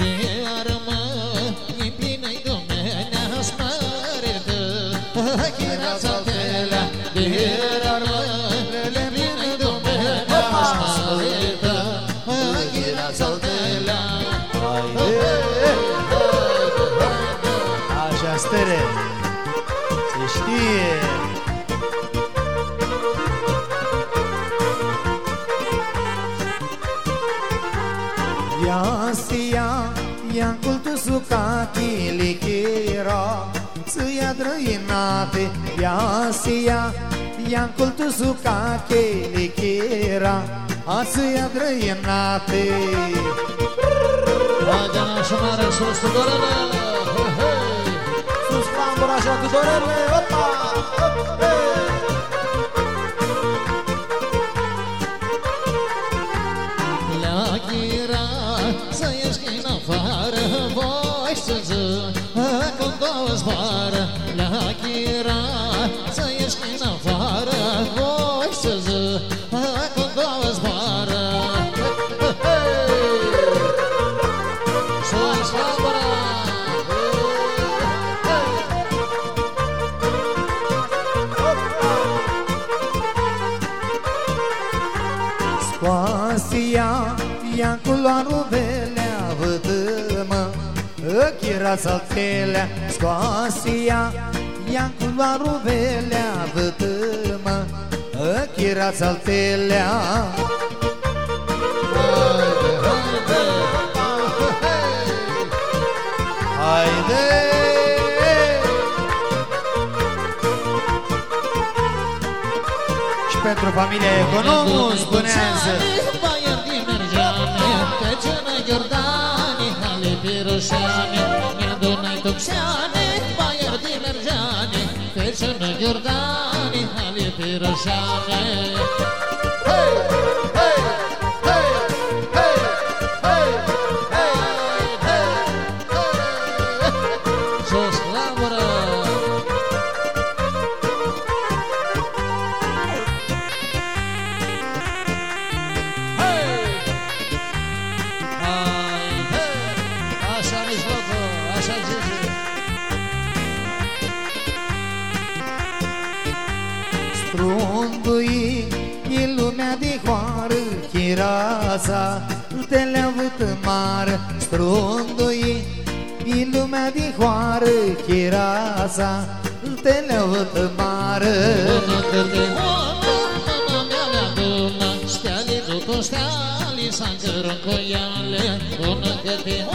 Diyarımı ipine dümene asmar erdi Kiraz altıyla Diyarımı ipine dümene asmar erdi Kiraz altıyla Ajastere. Eştiye tsukaki likira Tsuya druinate a Yankul tu tsukaki likira Atsuya druinate Vagana shumare sustu dorele Sustu amburaja tu dorele Opa, opa, opa afară Voi să zi cu două zboară La ghira să ieși în afară Voi să zi cu două zboară Sus labăra Scoasia, ia cu Chira saltelea Scoasia, ia cu luarul velea vădămă Chira saltelea Haide! Și pentru familia Economu spunează Baier din Mergeane Tăcenă Ghiordani Hale Sunaydım şani Bayır diler cani Feşunu yurdani Hali pirşani Hey! Chirasa te le-a văd mare Strundui e lumea de hoară Chirasa te le-a văd mare. Până când de oamă, mama mea le-adună Steale după steale, s-a cu ele Până când de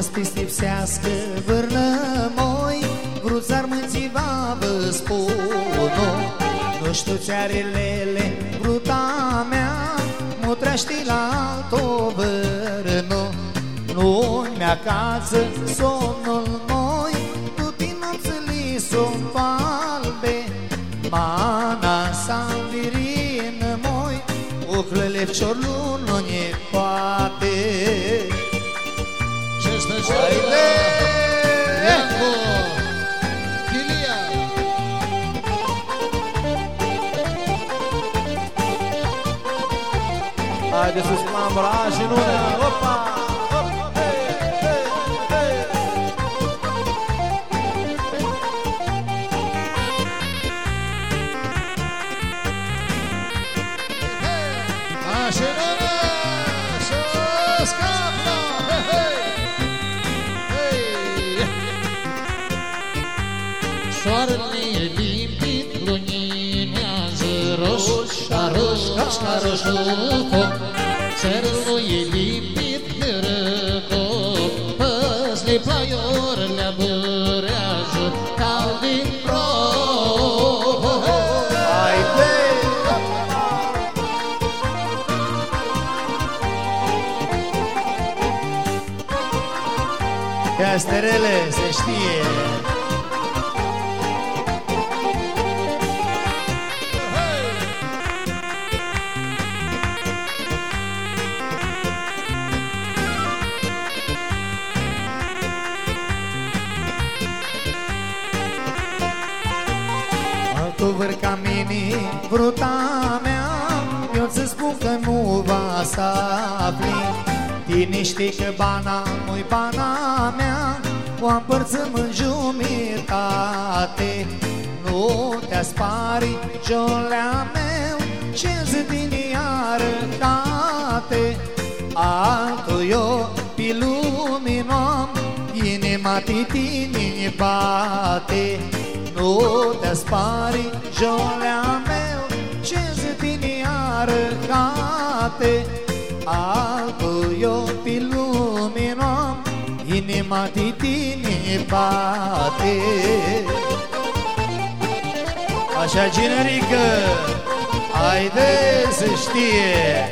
Nu vă spisipsească vârnă moi Vrut armânțiva vă spun Nu știu ce are lele Bruta mea Mă trește la altă vârnă Nu-mi acasă somnul moi Tu nopțile sunt albe Mana sa virină moi Ochlele ciorlu nu ne poate Sai desse esclambragem, não é? Opa! Chegou! старожлуком, Серної ліпіт риком, Посліпла йорля бурязу, Калдин прохом. Casterele, se știe! Altul vâr ca mine, vruta mea. Eu ți spun că nu va să afli. Tine știi că bana nu-i bana mea O împărțăm în jumătate. Nu te aspari, jolea meu Ce zi din iară cate Altul eu pe luminom Inima titini bate Nu te aspari, jolea meu Ce zi din iară cate. Altul eu pe lumină Inima de tine bate. Așa generică Haide să știe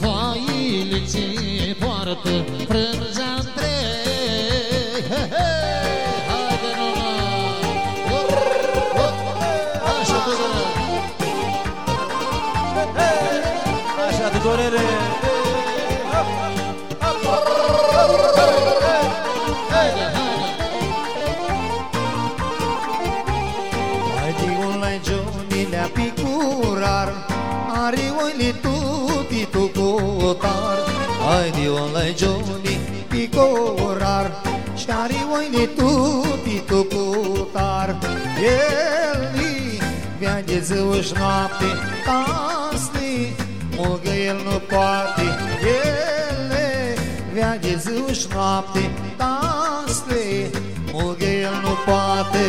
Foile ce poartă frânza întreg Haide numai! Așa tuturor Așa tuturor Adiunle Johnny le-a picurar Ariunii tu ai Johnny picorar Și-are oine tuti tucutar El vea de ziua și noapte Asli, mulgă el nu poate El vea de ziua și noapte Asli, mulgă el nu poate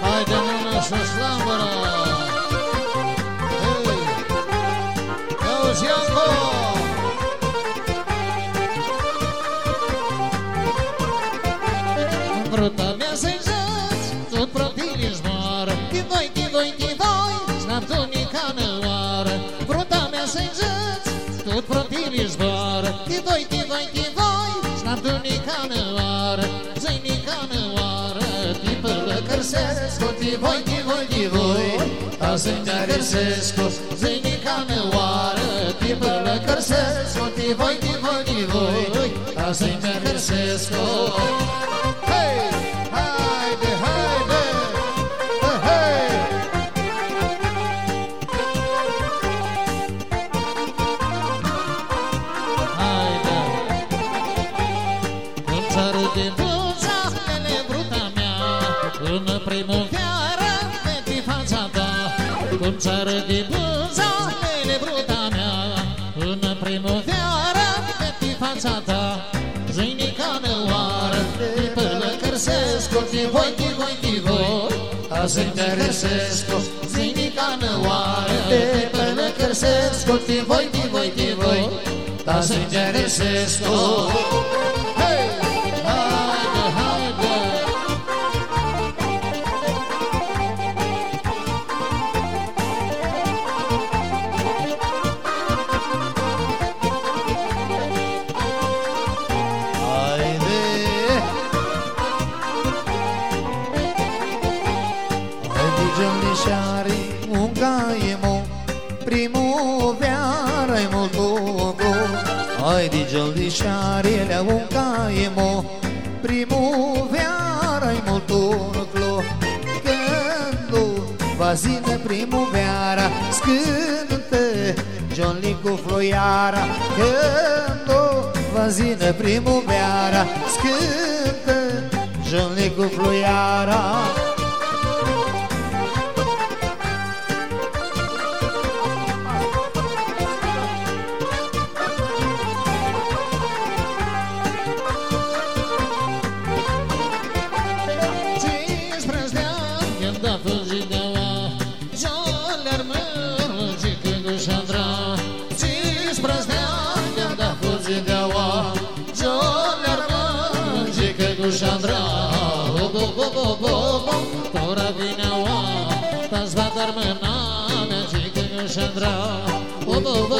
Haide mână să slambără Fruta mea să-i jăți, tot proprii zboară Din voi, din voi, din voi, snap tunica năoară Fruta mea să-i jăți, tot proprii zboară Din voi, din voi, din voi, snap tunica năoară Zăinica năoară, tipă lăcărsesc Din voi, din voi, din voi, ta să-mi găsesc Zăinica năoară, tipă lăcărsesc Din voi, din voi, din voi, ta. Să-mi găsesc țară de bânzalele bruta mea. În primăvară pe fața ta. Zâinica năoară De până cărsesc De voi, de voi, de voi. A să-mi cărsesc Zâinica năoară De până cărsesc De voi, de voi, de voi A să-mi cărsesc Gioldișarele un caimo Primăvara-i multurclo Când va zine primăvara Scântă Johnny cu floiara. Când va zine primăvara Scântă Johnny cu floiara O bo por a vina wa Tas badar mena Mejik nushandra Bo bo bo